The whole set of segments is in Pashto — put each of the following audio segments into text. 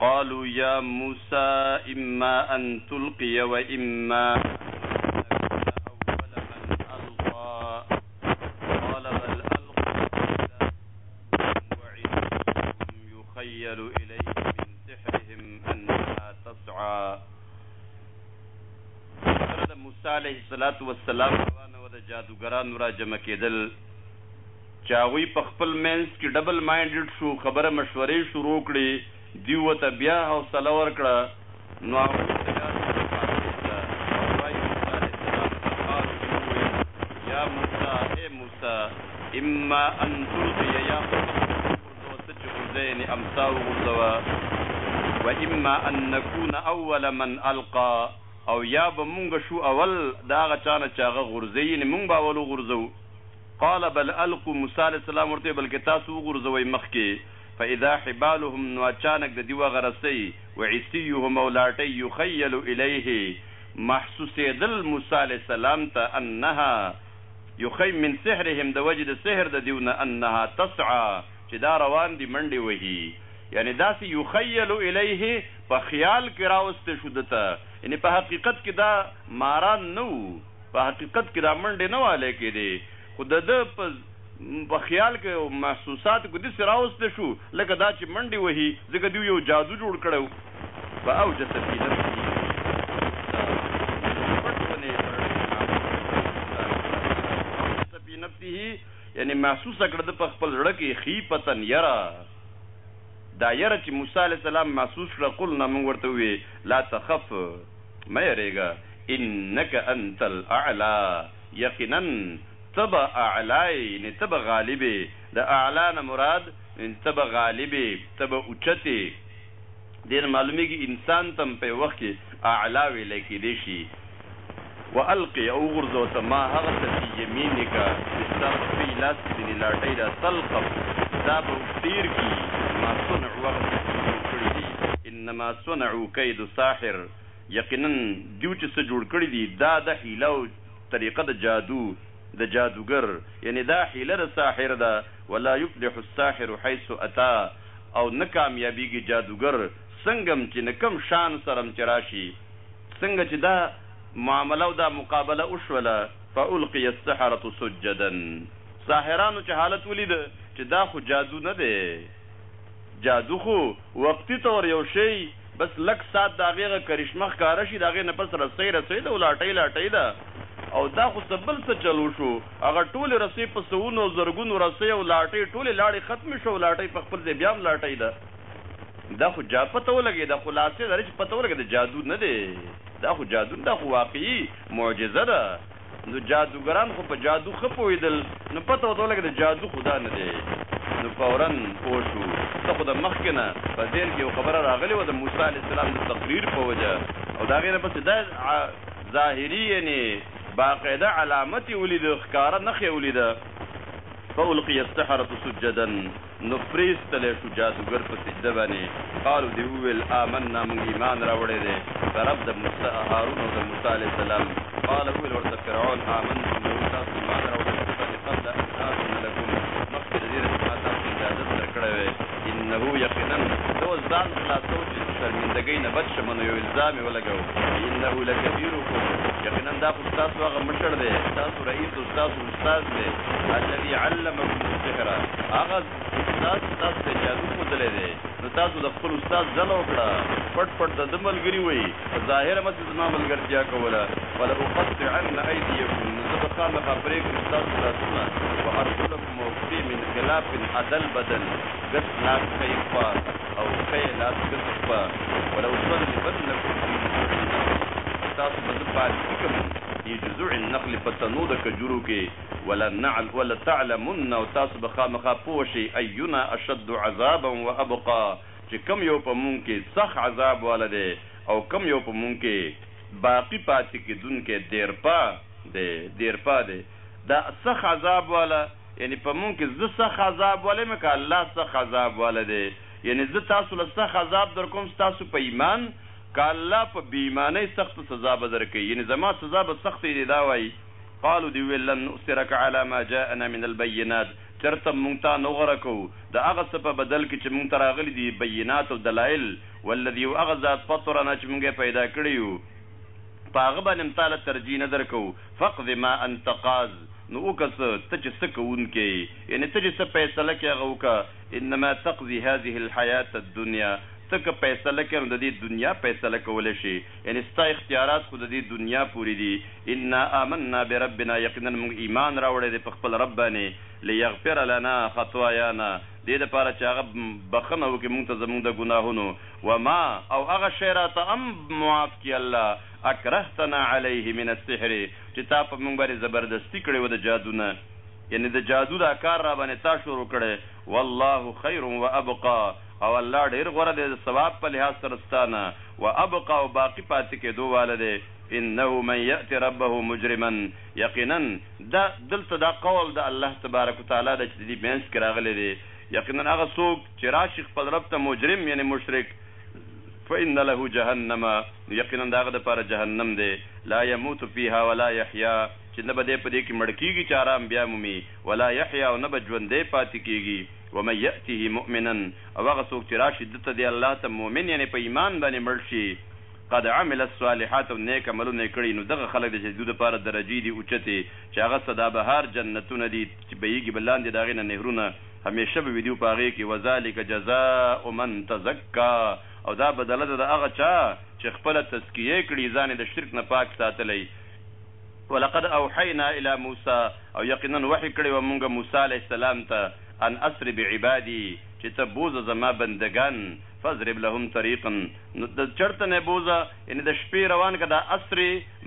قالوا يا موسى إما أن تلقي وإما أول من ألقى قال بل ألقوا وعندهم يخيل إليه من سحرهم أنها تسعى سره د موسی علیه السلام والسلام روانه و د جادوګرانو را جمع کېدل چې هغوی په خپل مینس کې ډبل ماینډډ شو خبره مشورې شروع کړې دیو ته بیا حوصله ورکړه نو هغوی اما ان تلقي يا ذهن امسا وغورځوه و اما ان نکون اول من القا او یا به مونږ شو اول د هغه چا نه چې هغه غورځوي یعنې مونږ به اول وغورځوو قال بل القو موسی علیه السلام ورته وویل بلکې تاسو وغورځوئ مخکې فاذا حبالهم نو اچانک د دوی هغه رسۍ وعصیهم او لاټۍ یخیل الیه محسوسېدل موسی علیه السلام ته انها يخيم من سحرهم د وجې د سحر د ديو نه انها تسعی چې دا روان دي منډې وهي يعني داسې يخيل اليه په خيال کې راوستې شو ده ته يعني په حقيقت کې دا ماران نه وو په حقيقت کې دا منډې نه والې کېدې خو د ده په په خیال کې او محسوساتو کې داسې راوسته شو لکه دا چې منډې وهي، ځکه دوی یو جادو جوړ کړی و. فاوجس فی نفسه خیفة یعنې محسوسه کړه ده په خپل زړه کې خیفة یره، دا یره چې موسی علیه السلام محسوس کړه، قلنا موږ ورته وویل، لا تخف مه یریږه، انک انت الاعلی. یقینا ته به اعلی یې، یعنې ته به غالب یې، د اعلی نه مراد ته به غالب یې، ته به اوچت یې، دې نه معلومېږي انسان ته هم په یو وخت کې اعلی ویلی کېدای شي، والق او وغورځوه ته ما هغه څه فی یمینک چې ستا په ښي لاس کې دي، لاټۍ ده، تلقف دا به تېر کړي، ما صنعوا هغه څه چې دوی جوړ کړي دي. انما صنعوا کید ساحر. یقینا دیو چې څه جوړ کړي دي دا ده حیله او طریقه د جادو د جادوګر یعنې دا حیله د ساحر ده، ولا یفلح الساحر حیث اتی او نه کامیابیږي جادوګر څنګه هم چې نه کوم شان سره هم چې راشي څنګه چې دا معامله او دا مقابله وشوله فالقی السحرة سجدا ساحرانو چې حالت ولید چې دا خو جادو نه دی. جادو خو وقتی طور یو شی بس لږ سات د هغې هغه کرشمه ښکاره شي د هغې نه پس رسۍ رسۍ ده او لاټۍ لاټۍ ده او دا خو څه بل څه چل وشو هغه ټولې رسۍ په سوونو او زرګونو رسۍ او لاټۍ ټولې لاړې ختمې شو او لاټۍ په خپل ځای بیا هم لاټۍ ده دا خو جا پته ولګېده خلاصه دا ده چې پته ولګېده جادو نه دی دا خو جادو نه دا خو واقعي معجزه ده نو جادوګران خو په جادو ښه پوهېدل، نو پته ورته ولګېده جادو خو دا نه دی، نو فوراً پوه شو، ته خو د مخکې نه په ذهن کې یوه خبره راغلې وه د موسی علیه السلام د تقریر په وجه او د هغې نه پس دا ظاهري یعنې باقاعده علامت یې ولید، ښکاره نښه یې ولیده، فألقي السحرة سجدا. نو پرې ایستلی شو، جادوګر په سجده باندې، قالو دې وویل، آمنا، موږ ایمان راوړی دی په رب د موسی، هارون او د موسی علیه السلام، قال وویل ورته فرعون، آمنتم له، تاسو ایمان راوړی په ده باندې قبل ان آذن لکم، مخکې له دې نه چې ما تاسو ته اجازت درکړی وی، انه، یقینا، زه اوس ځان خلاصوم چې د شرمندګۍ نه بچ شم، نو یو الزام یې ولګاوه، انه لکبیرکم، یقینا دا خو ستاسو هغه مشر دی، ستاسو رئیس او ستاسو. استاد دی الذي علمكم السحر هغه استاد تاسو ته جادو ښودلی دی نو تاسو د خپل استاد ځنه وکړه پټ پټ د ده ملګري وئ په ظاهره مه چې زما ملګرتیا کوله ولأقطعن أيديكم نو زه به خامخا پرې کړم ستاسو لاسونه وأرجلکم او پښې من خلاف عدل بدل ګس لاس ښی خوا او ښی لاس ګس خوا ولأصلبنکم في تاسو به زه پاتې کړم يې جذوع النخل په تنو د کجورو کې ولتعلمن او تاسو به خامخا پوه شئ اينا اشد عذابا وابقا چې کوم يو په مونږ کې سخت عذاب والا دی او کوم يو په مونږ کې باقي پاتې کېدونکی دېرپا دی دېرپا دی دا سخت عذاب والا يعني په مونږ کې زه سخت عذاب والا يم که الله سخت عذاب والا دی يعني زه تاسو له سخت عذاب درکوم ستاسو په ايمان که الله په بې ایمانۍ سخته سزا به درکوي، یعنې زما سزا به سخته وي، دی دا وايي، قالو دوی وویل، لن نؤثرک علی ما جاءنا من البینات، چرته مونږ تا نه غوره کوو د هغه څه په بدل کې چې مونږ ته راغلي دي بینات او دلایل، والذي او هغه ذات فطرنا چې مونږ یې پیدا کړی یو په هغه باندې هم تاله ترجیح نه درکوو، فاقض ما انت قاض، نو وکړه څه ته چې څه کوونکی یې، یعنې ته چې څه فیصله کوې هغه وکړه، انما تقضي هذه الحیاة الدنیا، ته که فیصله کړې نو د دې دنیا فیصله کولی شې، یعنې ستا اختیارات خو د دې دنیا پورې دي، انا آمنا بربنا یقینا موږ ایمان راوړی دی په خپل رب باندې، لیغفر لنا خطایانا دې لپاره چې هغه بخښنه وکړي موږ ته زموږ د ګناهونو، وما او هغه شی راته هم معاف کړي الله، اکرهتنا علیه من السحر چې تا په موږ باندې زبردستي کړې وه د جادو نه، یعنې د جادو دا کار راباندې تا شروع کړی، والله خير وابقا او الله ډېر غوره دی د ثواب په لحاظ سره ستا نه، وابقا او باقي پاتې کېدو واله دی، انه من يأت ربه مجرما يقيناً دا دلته دا قول د الله تبارک وتعالی دی چې د دې مينځ کې راغلی دی، يقيناً هغه څوک چې راشي خپل رب ته مجرم يعني مشرک، فإن له جهنم نو يقيناً د هغه لپاره جهنم دی، لا يموت فيها ولا يحيا چې نه به دی په دې کې مړ کېږي چې ارام بيا مومي، ولا يحيا او نه به ژوندی پاتې کېږي، ومن يأته مؤمنا او هغه څوک چې راشي ده ته، دې الله ته، مؤمن يعنې په ايمان باندې مړ شي، قد عمل الصالحات او نېک عملونه يې کړي، نو دغه خلک دي چې د دوی لپاره درجې دي اوچتې، چې هغه سدابهار جنتونه دي، چې بهېږي به لاندې د هغې نه نهرونه، همېشه به وي دوی په هغې کې، وذلک جزاء من تزکا او دا بدله ده د هغه چا چې خپله تزکيه کړي، ځان يې د شرک نه پاک ساتلی. ولقد اوحینا الی موسی او یقینا وحی کړی وه مونږ موسی علیه السلام ته ان اسر بعبادی چی ته بوځه زما بندګان فضرب لهم طریقا نو د چرته نه بوځه یعنی د شپی روان که دا اسر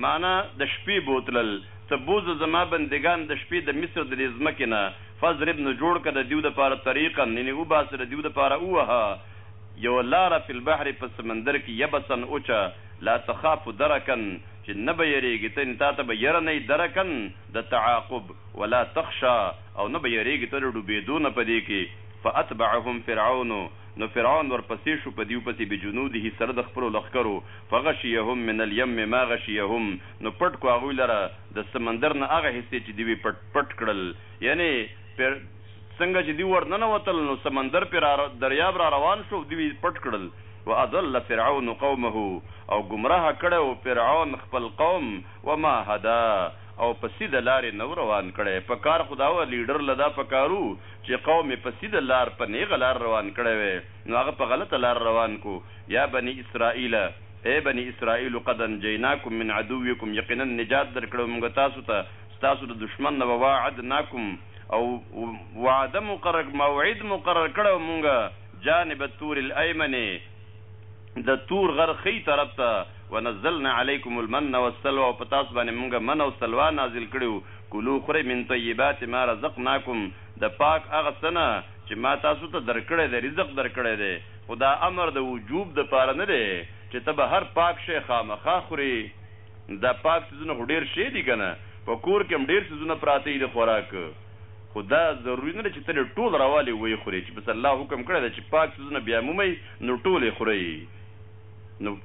معنی د شپی بوتلل ته بوځه زما بندګان د شپی د مصر د دې ځمکې نه فضرب نو جوړ که د دیو لپاره طریقا یعنی وباسه د دیو لپاره ووهه یوه لاره فی البحر په سمندر کی یبسا وچه لا تخاف درکا چې نه به یریږې ته، یعنې تا ته به یره نه وي، درکاً د تعاقب، ولا تخشی او نه به یریږې ته له ډوبېدو نه په دې کې، فاتبعهم فرعون نو فرعون ورپسې شو په دیو پسې بجنوده سره د خپلو لښکرو، فغشیهم من الیم ما غشیهم نو پټ کړو هغوی لره د سمندر نه هغه حصې چې دوی یې پټ کړل، یعنې څنګه چې دوی ورننوتل نو سمندر پرې را، دریاب را روان شو او دوی یې پټ کړل. واضل فرعون قومه او ګمراه کړی وو فرعون خپل قوم وما هدا او په سیده لار یې نه وو روان کړی په کار خو دا وه لیډر له دا په کار وو چې قوم یې په سیده لار په نیغه لار روان کړی وی نو هغه په غلطه لار روان کو یا بنی اسرائیل ای بنی اسرائیلو قد انجیناکم من عدوکم یقینا نجات درکړی وو مونږ تاسو ته ستاسو د دښمن نه وواعدناکم او وعده مقرر موعد مقرر کړی وو مونږ جانب الطور الایمن، د طور غر ښی طرف ته، ونزلنا علیکم المن والسلوی او په تاسو باندې مونږ من او سلوی نازل کړي وو، کلو خورئ من طیبات ما رزقناکم د پاک هغه څه نه چې ما تاسو ته درکړی دی، رزق درکړی دی، خو دا امر د وجوب دپاره نه دی چې ته به هر پاک شی خامخا خورې. دا پاک څیزونه خو ډیر شی دی کنه په کور کی هم ډیر څیزونه پراته یی د خوراک خو دا ضروری نه ده چی تل یی ټول راوالی ویی خوری چی بس الله حکم کړی ده چی پاک څیزونه بیا مومی نو ټول یی خوری نو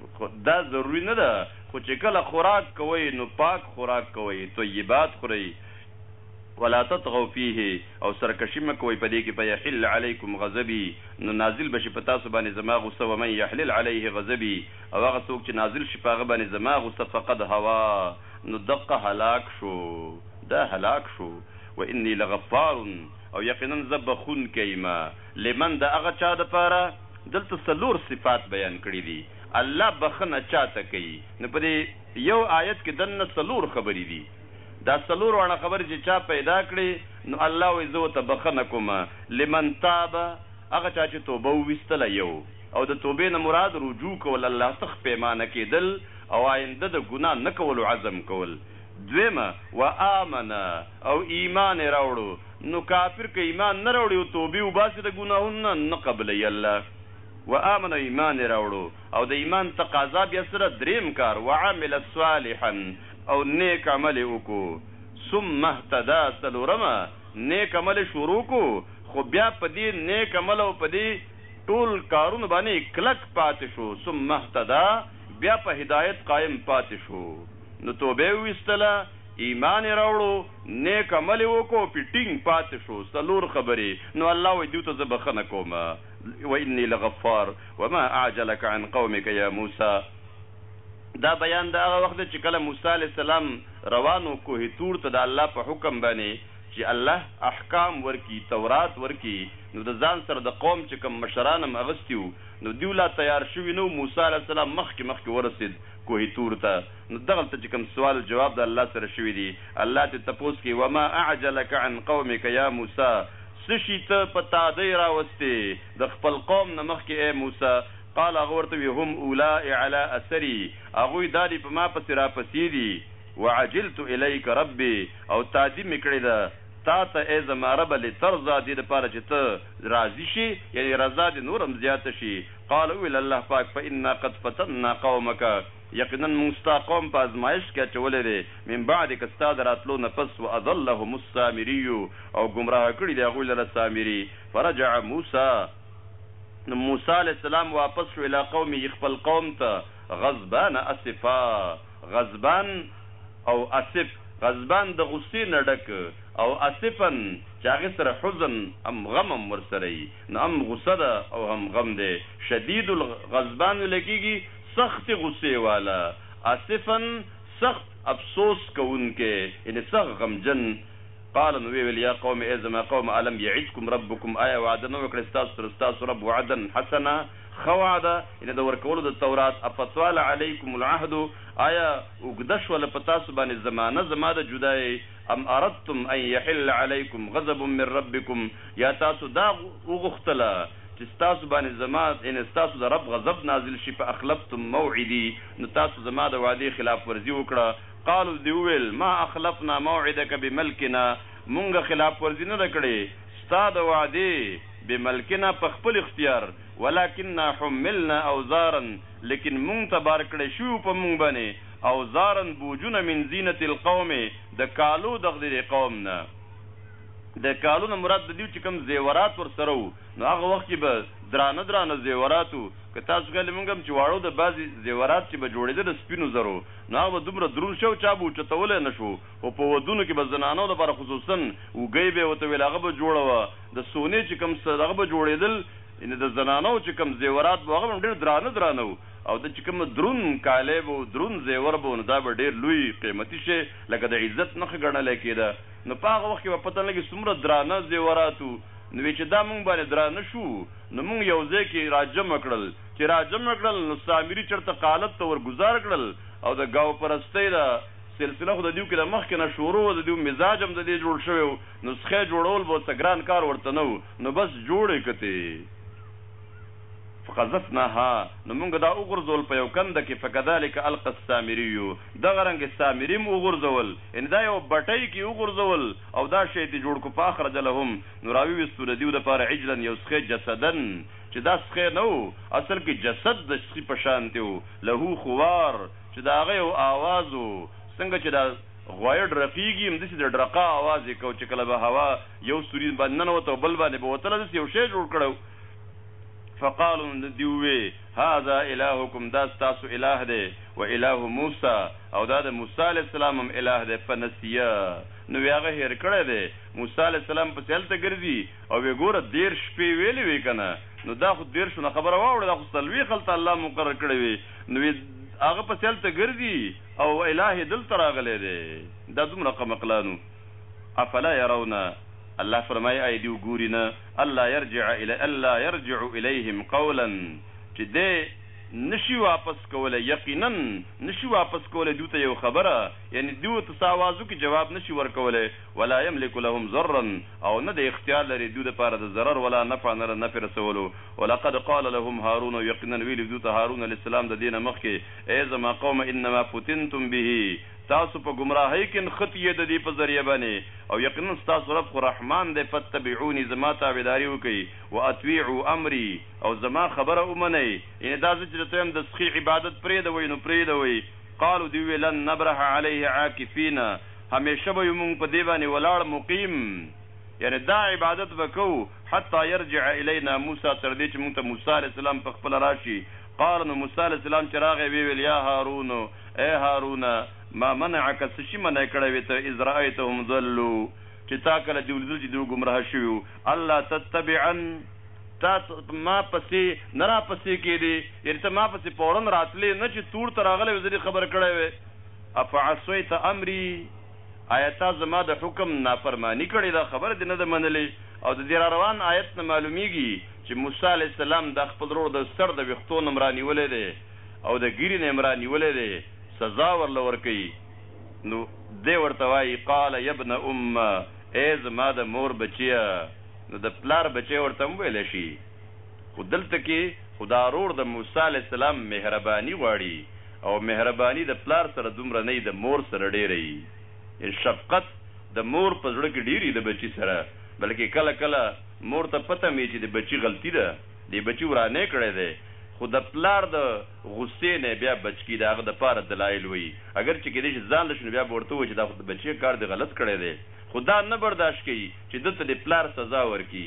دا ضروری نه ده خو چی کله خوراک کوی نو پاک خوراک کوی طیبات خوری ولا تطغوا فیه او سرکشی مه کوی پدی کی فیحل علیکم غضبی نو نازل به شی په تاسو باندی زما غصه ومن یحلل علیه غضبی او هغه څوک چې نازل شي په هغه باندې زما غصه فقد هوی نو دقه هلاک شو، دا هلاک شو، و اني لغفار او یقینا زه بخښونکی یم، لمن د هغه چا لپاره، دلته څلور صفات بیان کړي دي، الله بخښنه چا ته کوي، نو په دې یو آیت کې دننه څلور خبرې دي، دا څلور واړه خبرې چې چا پیدا کړې نو الله وایي زه ورته بخښنه کوم، لمن تاب هغه چا چې توبه وویستله، یو. او د توبې نه مراد رجوع کول الله ته ښپېمانه کېدل او آینده د ګناه نه کولو عزم کول دوېمه وآمن او ایمان یې راوړو نو کافر که ایمان نه راوړي او توبه وباسي د ګناهونو نه نه قبلوي الله وآمن او ایمان یې راوړو او د ایمان تقاضا بیا څه ده درېیم کار وعمل صالحا او نېک عمل یې وکړو ثم اهتدی څلورمه نېک عمل یې شروع کړو خو بیا په دې نېک عمل او په دې ټول کارونو باندې کلک پاتې شو، ثم اهتدی، بیا په هدایت قایم پاتې شو، نو توبه یې وویستله، ایمان یې راوړو، نیک عمل یې وکړو، پرې ټینګ پاتې شو، څلور خبرې، نو الله وایي دوی ته زه بخښنه کوم، وانی لغفار، وما اعجلک عن قومک یا موسی، دا بیان د هغه وخت دی چې کله موسی علیه السلام روان و کوه طور ته د الله په حکم باندې، چی الله احکام ورکی تورات ورکی نو د ځان سره د قوم چی کوم مشران هم اغستی وو نو دیو لا تیار شوی نه وو موسی علیه السلام مخکی مخکی ورسید کوه طور ته نو دغلته چی کوم سوال جواب د الله سره شوی دی الله تری تپوس کوی وما اعجلک عن قومک یا موسی څه شی ته په تادی راوستی د خپل قوم نه مخکی ای موسی قال هغه ورته وی هم اولاء علی اثری هغوی دا دی په ما پسی راپسی دی. وعجلت الیک ربی او تادی می کړی ده تا ته ای زما ربه لترضی دی لپاره چی ته راضی شی یعنی رضا دی نور هم زیاته شی قال وویل الله پاک فانا قد فتنا قومک یقینا مونږ ستا قوم په ازمایښت کی اچولی دی من بعدک ستا د راتلو نه پس واضلهم السامری او ګمراه کړی دی هغوی لره سامری فرجع موسی نو موسی علیه السلام واپس شو الی قومه خپل قوم ته غضبان اسفا. غضبان او اسف، غضبان د غصې نه ډک او اسفاً چې هغه سره حزن هم غم هم ورسره وي نو هم غصه ده او هم غم دی، شدید الغضبان ویل کیږي سختې غصې والا، اسفاً سخت افسوس کوونکی یعنې سخت غمجن، قال نو ویې ویل، یا قوم ای زما قومه الم یعدکم ربکم آیا وعده نه وکړه ستاسو سره ستاسو رب وعدا حسنا، ښه وعده، یعنې د ورکولو د تورات، افطال علیکم العهد، آیا اوږده شوله په تاسو باندې زمانه زما د جدایۍ، ام اردتم ان یحل علیکم غضب من ربکم، یا تاسو دا وغوښتله چې ستاسو باندې زما، یعنې ستاسو د رب غضب نازل شي، فاخلفتم موعدي، نو تاسو زما د وعدې خلاف ورزي وکړه، قالو دوی وویل، ما اخلفنا موعدک بملکنا، مونږ خلاف ورزي نه ده کړې ستا د وعدې، بملکنا په خپل اختیار ولکننا حملنا اوزارا لیکن مونږ ته بار کړی شوی وو په مونږ باندې اوزارا بوجونه من زینة القوم د کالو دغدې قوم نه د کالو نه مراد ددیو چې کوم زیورات ورسره وو نو هغه وخت کې به درانه درانه زیورات وو که تاسو خیال مونږ هم چې واړو د بعضی زیورات چې به جوړیده د سپینو زرو نو هغه به دومره درون شو چا به اوچتولی نشو خو په ودونو کې به زنانو لپاره خصوصا اوږی به یې ورته ویل هغه به جوړه وه د سونې چې کوم څه دغه به جوړېدل، یعنې د زنانو چې کوم زېورات به وو، هغه به هم ډېر درانه درانه وو او دا چې کوم دروند کالی به وو، دروند زېور به وو، نو دا به ډېر لوی قېمتي شی، لکه د عزت نښه ګڼلی کېده. نو په هغه وخت کې به پته نه لګي څومره درانه زېورات وو. نو وې چې دا موږ باندې درانه شو، نو موږ یو ځای کې راجمع کړل. چې راجمع کړل، نو سامري چرته قالت ته ورګوزار کړل او د ګاوپرستۍ د سلسله خو ددیو کې له مخکې نه شروع وه، ددیو مزاج هم ددې جوړ شوی و، نسخه جوړول به څه ګران کار ورته نه و، نو بس جوړ یې کتې، فقذفناها، نو مونږ دا وغورځول په یو کنده کې، فکذلک القی السامری، دغه رنګ سامری هم وغورځول، یعنې دا یوه بټۍ کې وغورځول او دا شی ترې جوړ کړو، فاخرج لهم، نو راوویستو ددیو لپاره عجلا یو سخی جسدا، چې دا سخی نه و، اصل کې جسد د سخي په شانتې و، له خوار، چې د هغه یو آواز و، څنګه چې دا غوایه ډرقېږي، همداسې د ډرقا آواز یې کاوه، چې کله به هوا یو سوري باندې ننوته او بل باندې به وتله، داسې یو شی جوړ کړی و. فقالوا نو دوی ووې، هذا الهکم، دا ستاسو اله دی، و اله موسی، او دا د موسی علیه السلام هم اله دی، فنسي، نو وې هغه هېر کړی دی، موسی علیه السلام پسې هلته ګرځي او وې ګوره دېرش شپې ویلې وې که نه، نو دا خو دېرشو نه خبره واوړه، دا خو څلوېښت هلته الله مقرر کړی وې، نوی هغه پسې هلته ګرځي او اله یې دلته راغلی دی دا دومره قمقلان وو افلا یرون الله فرمایي ایا دیو ګوري نه الا یرجع الی الا یرجع الیهم قولا چې دی نشي واپس کولی یقینا نشي واپس کولی دوی ته یو خبره یعنی دوی ته څه اواز وکړي جواب نشي ورکولی ولا یملک لهم ضرا او نه دی اختیار لري دوی لپاره د ضرر ولا نفع نه د نفع رسولو ولقد قال لهم هارون او یقینا ویلي دوی ته هارون علیه السلام د دې نه مخکې، ای زما قومه انما فتنتم به، تاسو په ګمراهۍ کې نښتي یئ د دې په ذریعه باندې، او یقینا ستاسو رب خو رحمان دی، فاتبعوني زما تابعداري وکړئ، واطیعو امري او زما خبره ومنئ، یعنې دا زه چې درته وایم د سخي عبادت پرېږدوئ نو پرېږدوئ، قالو دوی وویل، لن نبرح علیه عاکفین، همیشه به یو موږ په دې باندې ولاړ مقیم، یعنې دا عبادت به کوو. حتی یرجع الینا موسی تر دې چې موږ ته موسی علیه السلام په خپله راشي، قال نو موسی علیه السلام چې راغی ویې ویل، یا هارون، ای هارونه، ما منعک څه شي منع کړی وې ته اذ رأیتهم ضلوا چې تا کله دوی ولیدل چې دوی ګمراه شوي وو، الا تتبعنی، ته ما پسې نه راپسې کېدې، یعنې ته ما پسې فوراً راتلې نه چې تور ته راغلی وې زه دې خبر کړی وی، افعصیت امری. آیا تا زما د حکم نافرماني کړې ده، خبره دې نه ده منلې او د دې راروان آیت نه معلومېږي چې موسی علیه السلام دا خپل ورور د سر د ویښتو نه مرا نیولی دی او د ږیرې نه یې مرا نیولی دی، سزا ورله ورکوي نو دی ورته وايي، قال یبن ام، ای زما د مور بچیه، نو د پلار بچی ورته هم ویلی شي. خو دلته کې خو دا ورور د موسی علیه السلام مهرباني غواړي او مهرباني د پلار سره دومره نه وي د مور سره ډېره وي یعنې شفقت د مور په زړه کې ډېر وي د بچي سره بلکې کله کله مور ته پته هم وي چې د بچي غلطي ده دې بچي ورانی کړی دی خو د پلار د غصې نه بیا بچ کړي د هغه د پاره دلایل وایي اګر چې کېدای شي ځان له شي نو بیا به ورته ووایي چې دا خو د بچي کار دې غلط کړی دی خو دا نه برداشت کوي چې ده ته دې پلار سزا ورکړي.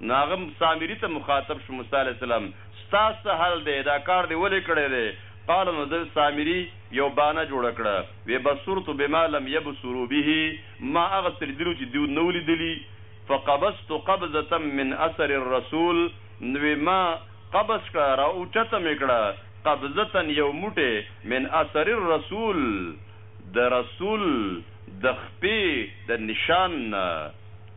نو هغه سامري ته مخاطب شو، موسی عليه السلام، ستا څه حال دی؟ دا کار دې ولې کړی دی؟ قال نو ده، سامري، يو بانه جوړه کړه، وې، بصرت بما لم يبصرو به، ما هغه څه ليدلي وو چې دوی نه وو ليدلي، فقبضت قبضة من اثر الرسول، نو وې ما قبض کړه، را اوچته مې کړه، قبضة يو موټی، من اثر الرسول، د رسول د خپې د نشان نه.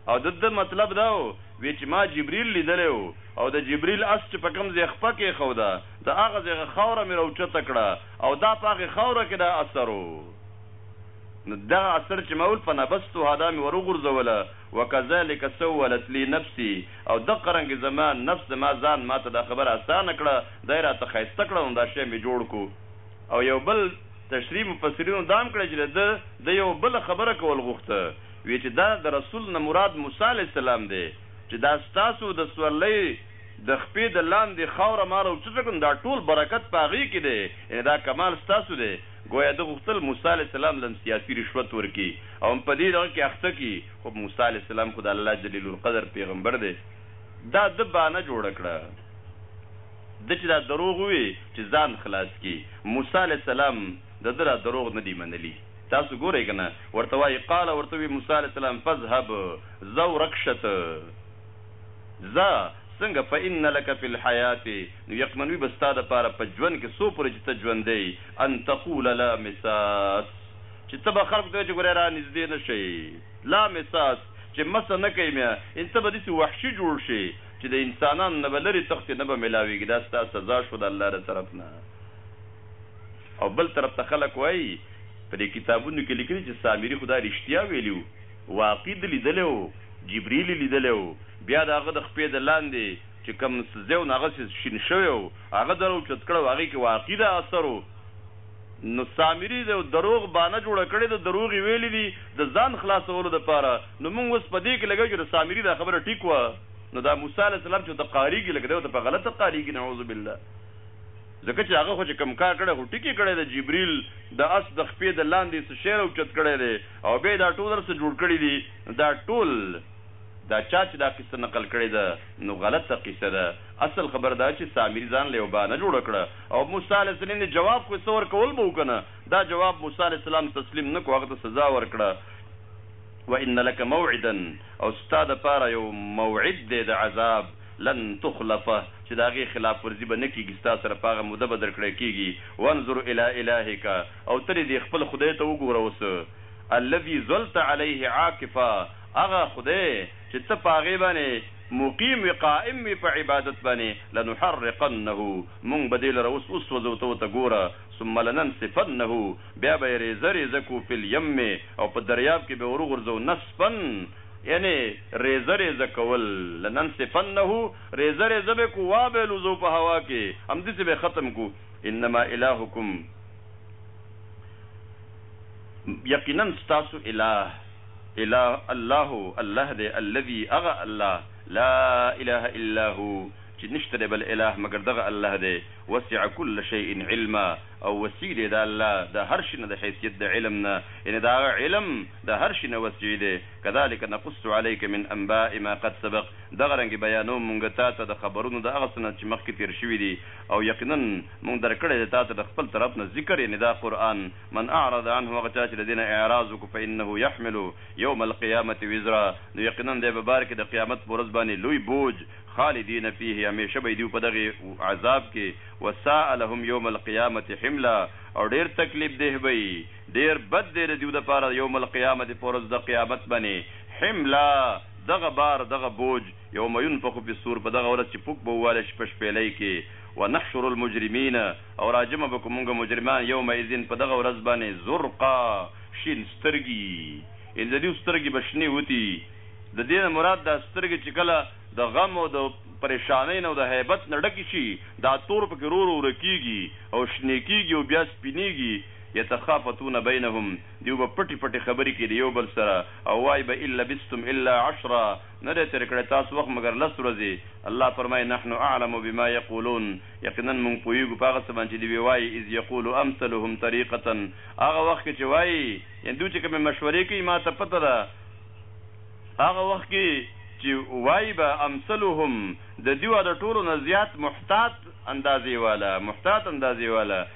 او د ده مطلب دا و وي چې ما جبريل ليدلی و او د جبريل اس چې په کوم ځای خپه کېښوده د هغه ځايه خاوره مې راوچته کړه او دا په هغې خاوره کې دا اثر و نو دغه اثر چې ما ولد فنبذتها دا مې ور وغورځوله وکذلک سولت لي نفسي او دقه رنګ زما نفس زما ځان ما ته دا خبره اسانه کړه دا يې راته ښايسته کړه نو دا شی مې جوړ کړو او يو بل تشريح مفسرينو دا هم کړې چې د ده د يوه بل خبره کول غوښته وې چې دا د رسول نه مراد موسی علیه السلام دی چې دا ستاسو د سورلۍ د خپې د لاندې خاوره ما راوچته کړه نو دا ټول برکت په هغې کې دی یعنې دا کمال ستاسو دی ګویا ده غوښتل موسی علیه السلام له هم سیاسي رشوت ورکړي او هم په دې دغه کې اخته کړي خو موسی علیه السلام خو د الله جلیل القدر پیغمبر دی دا ده بانه جوړه کړه ده چې دا دروغ ووې چې ځان خلاص کړي موسی علیه السلام د ده دا دروغ نه دي منلي. تاسو ګورئ که نه؟ ورته وايي، قال ورته وویل موسی علیه السلام، فاذهب ځه ورک شه ته، ځه، څنګه، فإن لک فی الحیاة نو یقینا وي به ستا لپاره په ژوند کې څو پورې چې ته ژوندی یې، ان تقول لا مساس چې ته به خلکو ته وایې چې ګورئ را نږدې نه شئ، لا مساس چې مس نه کوي مې، یعنې ته به داسې وحشي جوړ شې چې د انسانانو نه به لرې تښتې نه به ملاوېږې، دا ستا سزا شوه د الله له طرف نه. او بل طرف ته خلک وايي په دې کتابونو کې لیکلي چې سامري خو دا رښتیا ویلي وو، واقعي ده لیدلی وو، جبریل یې لیدلی وو، بیا د هغه د خپې د لاندې چې کوم ځای وو نو هغه سیز شین شوی وو، هغه د راوچت کړی وو، هغه کې واقعي دا اثر وو، نو سامري د دروغ بانه جوړه کړې ده، دروغ یې ویلي دي د ځان خلاصولو لپاره، نو موږ اوس په دې کې لګیا یو چې د سامري دا خبره ټیک وه، نو دا موسی علیه السلام چې ورته قهریږي لکه دی ورته په غلطه قهریږي نعوذ بالله. ځکه چې هغه خو چې کوم کار کړی خو ټیک یې کړی د جبریل د اس د خپې د لاندې څه شی راوچت کړی دی او بیا یې دا ټول هر څه جوړ کړي دي نو دا ټول دا چا چې دا قصه نقل کړې ده نو غلطه قصه ده اصل خبره دا چې سامري ځان له یو بانه جوړه کړه او موسی علیه السلام یې جواب خو څه ورکول به وکنه دا جواب موسی علیه السلام تسلیم نه کو هغه ته سزا ورکړه وان لك موعدا او ستا د پاره یو موعد دی د عذاب لن تخلف، چې د هغې خلاف ورزي به نه کېږي ستا سره په هغه موده به درکړی کېږي، وانظر الي الهک، او ته نږدې خپل خدای ته وګوره اوس، الذي ظلت عليه عاکفا، هغه خدای چې ته په هغې باندې مقیم وې، قائم وې په عبادت باندې، لنحرقنه، مونږ به دې لره اوس وسوځو ته ورته ګوره، ثم لننسفنه، بیا به یې رېزه رېزه کړو، فی الیم، او په دریاب کې به یې وروغورځوو، نسفا، یعنې ریزه ریزه کول، لننسفنه، ریزه ریزه به کو، وا به یې الوزو په هوا کې، همدسې به یې ختم کو، انما الهکم، یقینا ستاسو اله، اله، الله، الله دی، الذي، هغه الله، لا اله الا هو، چې نشته دی بل اله مګر دغه الله دی، وسع کل شیء علما، او وسیع دی دا الله د هر شي نه د حیثیت د علم نه، یعنې د هغه علم د هر شي نه وسجې دی، کذالک نقص علیک من انباء ما قد سبق، دغه رنګې بیانوم مونږ تا ته د خبرونو د هغه څه نه چې مخکې تېر شوي دي، او یقینا مونږ درکړی دی تا ته د خپل طرف نه ذکر یعنې دا قرآن، من اعرض عنه هغه چا چې له دې نه اعراض وکړو فانه یحمل یوم القیامة وزرا نو یقینا دی به بار کړي د قیامت په ورځ باندې لوی بوج، خالدین فیه همیشه به وي دوی په دغې عذاب کې، وساء لهم یوم القیامة حملا او ډېر تکلیف دیه به وي. ډیر بد دی د دیو د پاره د یوم القیامت په ورځ د قیامت بنی حملا دغه بار دغه بوج یوم ینفخ فی الصور په دغه ورځ چی پوک به ووالی شی په شپیلی کی ونحشر المجرمین او راجمع به کړو مونږ مجرمان یومئذ په دغه ورځ باندی زرقا شین سترګی یعنی د دیو سترګی به شنی وتی د دی نه مراد دا سترګی چی کله د غم او د پریشانی نه او د هیبت نه ډکی شی دا تور پکی رو رو ورکیږی او شنی کیږی او بیا سپینیږی یتخافتون بینهم، دوی به پټې پټې خبرې کوي د یو بل سره او وايي به، ان لبثتم الا عشرا، نه دی تېر کړی تاسو وخت مګر لس ورځې، الله فرمايي، نحن اعلم بما یقولون، یقینا موږ پوهېږو په هغه څه باندې چې دوی وايي، اذ یقول امثلهم طریقة، هغه وخت کې چې وايي، یعنې دوی چې کومې مشورې کوي ما ته پته ده، هغه وخت کې چې وايي به، امثلهم، د دوی د ټولو نه زیات محتاط اندازې والا، محتاط اندازې والا،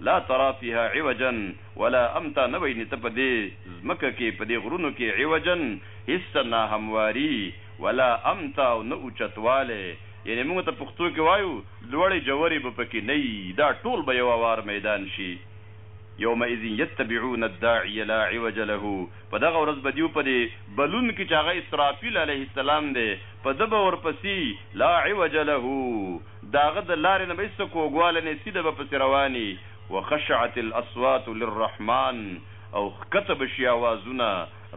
لا ترا فيها عوجا ولا امتا نه وينې ته په دې ځمکه کې، په دې غرونو کې، عوجا هيڅ څه ناهمواري، ولا امتا او نه اوچتوالی، يعنې موږ ته پښتو کې وايو لوړې جورې به پکې نه وي، دا ټول به يو اوار ميدان شي. يومئذ يتبعون الداعي لا عوج له، په دغه ورځ به ديو په دې بلون کې چې هغه اسرافيل عليه السلام دی، په ده به ورپسي لا عوج له، د هغه د لارې نه به هیڅ څه کوږوالی نه سیده به پسې روان یې، وخشعت الاصوات للرحمن او ښکته به شي آوازونه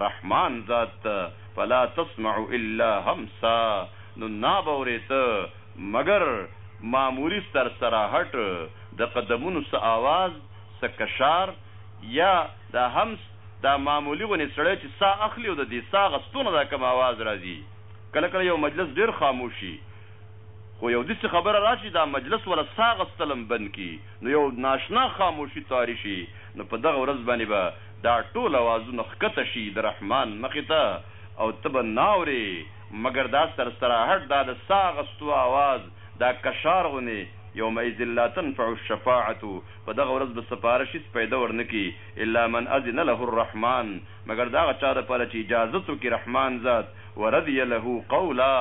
رحمن ذات ته، فلا تسمع الا همسا نو نا به اورې ته مګر معمولي سرسراهټ د قدمونو څه آواز څه کشار یا دا همس دا معمولي غونې سړی چې ساه اخلي او د دې ساه غستو نه دا کوم آواز راځي کله کله یو مجلس ډېر خاموش شي خو یو دسی خبره راشی دا مجلس ولا ساه غستلم بند کی نو یو ناشنا خاموشی طاری شی نو په دغه ورځ باندی به دا ټول اوازونه ښکته شی د رحمان مخی ته او ته به ناوری مګر دا سرسراهټ دا د ساه غستو اواز دا کشار غونی یومئذ لا تنفع الشفاعة په دغه ورځ به سپارش هیڅ فایده ورنکی الا من اذن له الرحمان مګر د هغه چا لپاره چی اجازت وکی رحمان ذات ورضی له قولا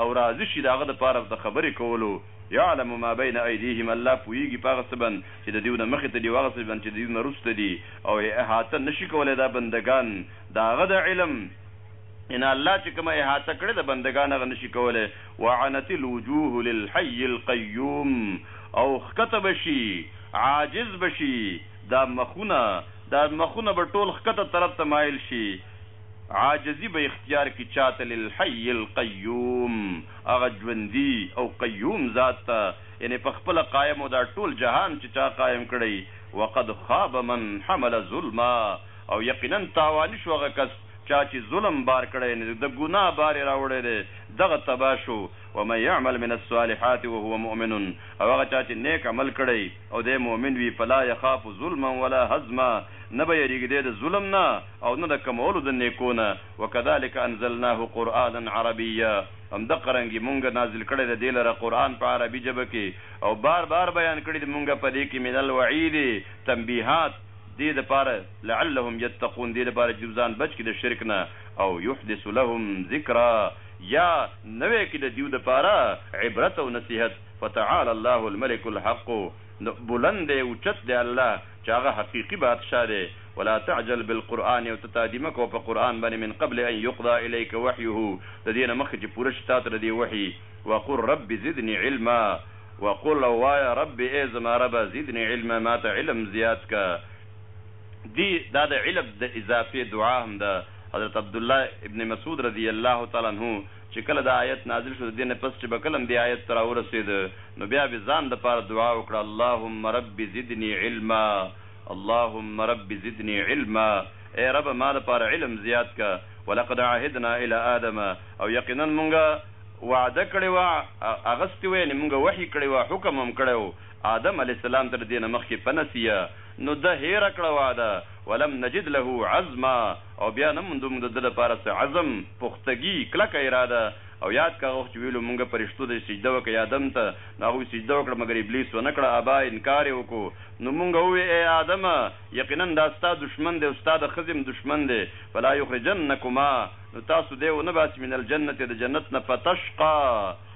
او راضي شي د هغه د پاره د خبرې کولو، يعلم ما بين ايديهم الله پوهېږي په هغه څه بند چې د دوی نه مخې ته دي او هغه څه بند چې د دوی نه وروسته دي او احاطه نه شي کولای دا بندګان د هغه د علم نه الله چې کومه احاطه کړې ده بندګان هغه نه شي کولای وعنت الوجوه للحي القيوم او ښکته به شي عاجز به شي دا مخونه دا مخونه به ټول ښکته طرف ته مايل شي عاجزي به اختيار کړي چا ته للحي القيوم هغه ژوندي او قيوم ذات ته يعني په خپله قايم او دا ټول جهان چې چا قايم کړی وقد خاب من حمل ظلما او يقيناً تاواني شو هغه کس چا چې ظلم بار کړی يعني د ګناه بار يې راوړی دی دغه تباه شو ومن يعمل من الصالحات وهو مؤمن او هغه چا چې نيک عمل کړی او دی مؤمن وي فلا يخاف ظلما ولا هضما نه به يريږي دی د ظلم نه او نه د کمولو د نېکو نه، وکذلک انزلناه قرآنا عربيا، همدقه رنګ مونږ نازل کړی دی دې لره قرآن په عربي ژبه کې، او بار بار بیان کړي دي مونږ په دې کې من الوعید تنبیهات دې لپاره لعلهم یتقون دې لپاره چې دوی ځان بچ کړي د شرک نه، او یحدث لهم ذکرا یا نوی کړي د دوی لپاره عبرت او نصیحت، فتعالی الله الملک الحق نو بلند دی اوچت دی الله چې هغه حقیقي بادشاه دی، ولا تعجل بالقرآن او ته تادي مه کوه په قرآن باندې من قبل ان یقضی الیک وحیه د دې نه مخکې چې پوره شي تاته د دې وحي وقل رب زدني علما وقل او وایه رب ای زما ربه زدني علما ماته علم زیات که دي دا د علب د اضافې دعا هم ده حضرت عبدالله ابن مسعود رضی الله تعالی عنه چې کله دا آیت نازل شو د دې نه پس چې به کله هم دې آیت ته راورسېد نو بیا به ځان د پاره دعا وکړه اللهم رب زدني علما اللهم رب زدني علما اې ربه ما د پاره علم زیات که ولقد عهدنا الی آدم او یقینا مونږ وعده کړې وه اغستې وه یعنې مونږ وحی کړې وه حکم هم کړی وو آدم عليه السلام ته له دې نه مخکې په نسيه، نو ده هېره کړه، وعده، ولم نجد له عزما، او بيا نه موندو موږ د ده لپاره څه عزم، پختګي، کلکه اراده، او ياد که هغه وخت چې ويلو موږ پرښتو ته چې سجده وکړئ آدم ته، نو هغوی سجده وکړه مګر ابليس ونه کړه، ابا، انکار يې وکړو، نو موږ ووې، ای آدمه! يقيناً دا ستا دښمن دی او ستا د ښځې هم دښمن دی، فلا يخرجنکما، نو تاسو دی ونه باسي، من الجنة، د جنت نه، فتشقی،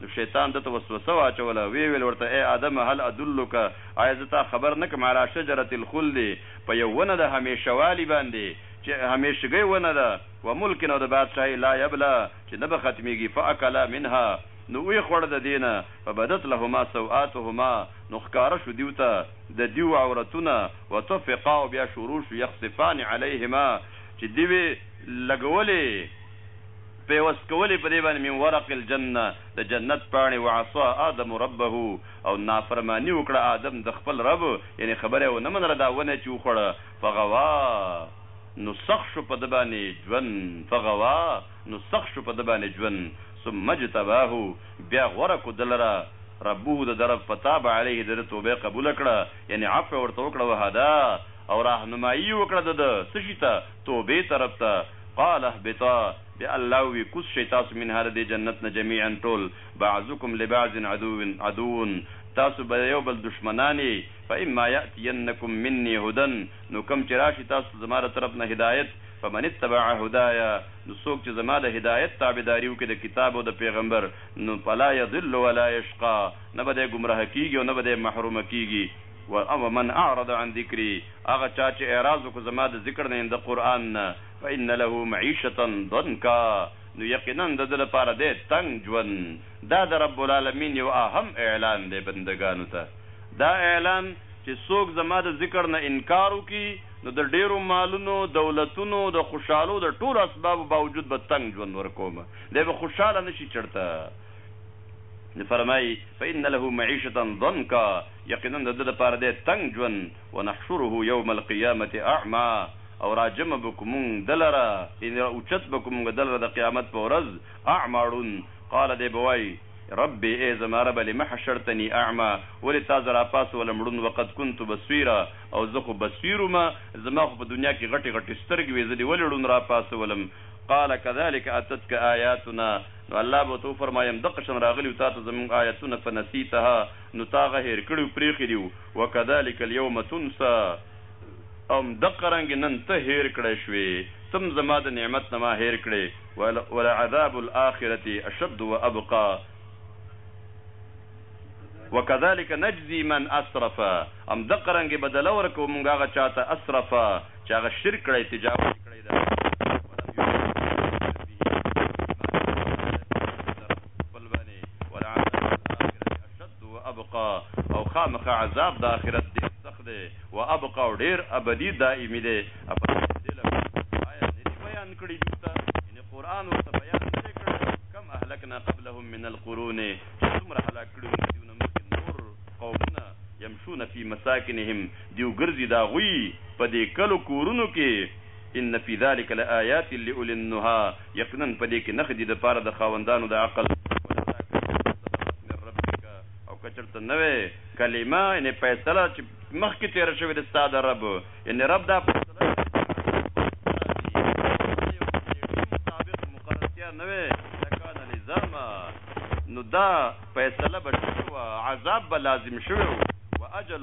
نو شیطان ده ته وسوسه واچوله، ویې ویل ورته، ای آدمه! هل ادلک، آیا زه تا خبر نه کړم، علی شجرة الخلد، په یو ونه د همیشه والي باندې، چې همیشګۍ ونه ده، و ملک، او د بادشاهۍ، لا یبلی، چې نه به ختمېږي، فاکلا منها، نو ویې خوړه د دې نه، فبدت لهما سوآتهما، نو ښکاره شو دیو ته د دیو عورتونه، وطفقا، او بیا شروع شو، یخصفان علیهما، چې دیوې لګولې. پيوست کولې په دې باندې من ورق الجنه د جنت پاڼې وعصی آدم ربه او نافرماني وکړه آدم د خپل رب يعنې خبره يې ونه منله دا ونه چې وخوړه فغوا نو سخت شو په ده باندې ژوند فغوا نو سخت شو په ده باندې ژوند ثم اجتباه بيا غوره کړو ده لره ربه د ده رب فتاب عليه د ده توبه يې قبوله کړه يعنې عفو يې ورته وکړه وهداه او راهنمايي يې وکړه د ده څه شي ته توبې طرف ته، قال اهبطا، بیا الله ووي، کوز شئ تاسو منها له دې جنت نه جميعا ټول، بعضکم لبعض عدو، عدو، تاسو به د یو بل دښمنان یئ، فاما یاتینکم مني هدی، نو کوم چې راشي تاسو ته زما له طرف نه هدایت، فمن اتبع هدایا، نو څوک چې زما د هدایت تابعداري وکړي د کتاب او د پیغمبر، نو فلا یضل ولا یشقی، نه به دی ګمراه کیږي او نه به دی محروم کیږي. ومن اعرض عن ذکری، هغه چا چې اعراض وکړ زما د ذکر نه، یعنې د قرآن نه، فان له معیشة ضنکا، نو یقینا د ده لپاره دی تنګ ژوند. دا د رب العالمین یو اهم اعلان دی بندګانو ته، دا اعلان چې څوک زما د ذکر نه انکار وکړي نو د ډېرو مالونو، دولتونو، د خوشحالو د ټولو اسبابو باوجود به تنګ ژوند ورکوم، دی به خوشحاله نه شي چړته. نو فرمايي، فان له معیشة ضنکا. یقینا د ده لپاره دی تنګ ژوند، ونحشره یوم القیامة اعمی، او راجمع به کړو مونږ ده لره، یعنې را اوچت به کړو مونږ ده لره د قیامت په ورځ اعمی ړوند، قال دی به وایي، ربی ای زما ربه لم حشرتنی اعمی، ولې تا زه راپاڅولم ړوند وقد کنت بصیرا، او زه خو بصیر وم، زما خو په دنیا کې غټې غټې سترګې وې زه دې ولې ړوند راپاڅولم، قال کذلک اتتک آیاتنا، نو الله به ورته وفرمایي همدقشان راغلي وو تاته زمونږ آیتونه فنسیتها، نو تا هغه هېر کړي او پرېښي دي وکذلک الیوم تنسی او هم دقه رنګ نن ته هېر کړی شوې ته هم زما د نعمت نه ما هېر کړې ولعذاب الاخرة اشد وابقی وکذلک نجزی من اسرف او هم دقه رنګ بدله ورکوو مونږ هغه چا ته اسرف چې هغه شرک کړی تجاوز یې کړی ده ولم یؤمن به ربه ایمان یې نه راوړی په رب خپل باندې. وابقا او خامخ عذاب د اخرت ډیر سخت دی او ابقا او ډیر ابدی دائمی دی اپا دل آیا ندی بیان کړی دوتا ان قران ورته بیان نه کړی کم اهلکنا قبلهم من القرون څومره هلاک کړو دیونه مخکې نور قومونه يمشون فی مساکنهم دیو ګرځي دا غوي په دې کلو کورونو کې ان فی ذلک لآیات لأولی النهى یقینا په دې کې نښې دي د پاره د خاوندانو د عقل. ولولا کلمة سبقت من ربک او که چرته نه وی کلمه یعنې فیصله چې مخکې تیره شوې د ستا د رب یعنې رب دا فیصله دا فیصله به شوې وه عذاب به لازم شوی و و اجل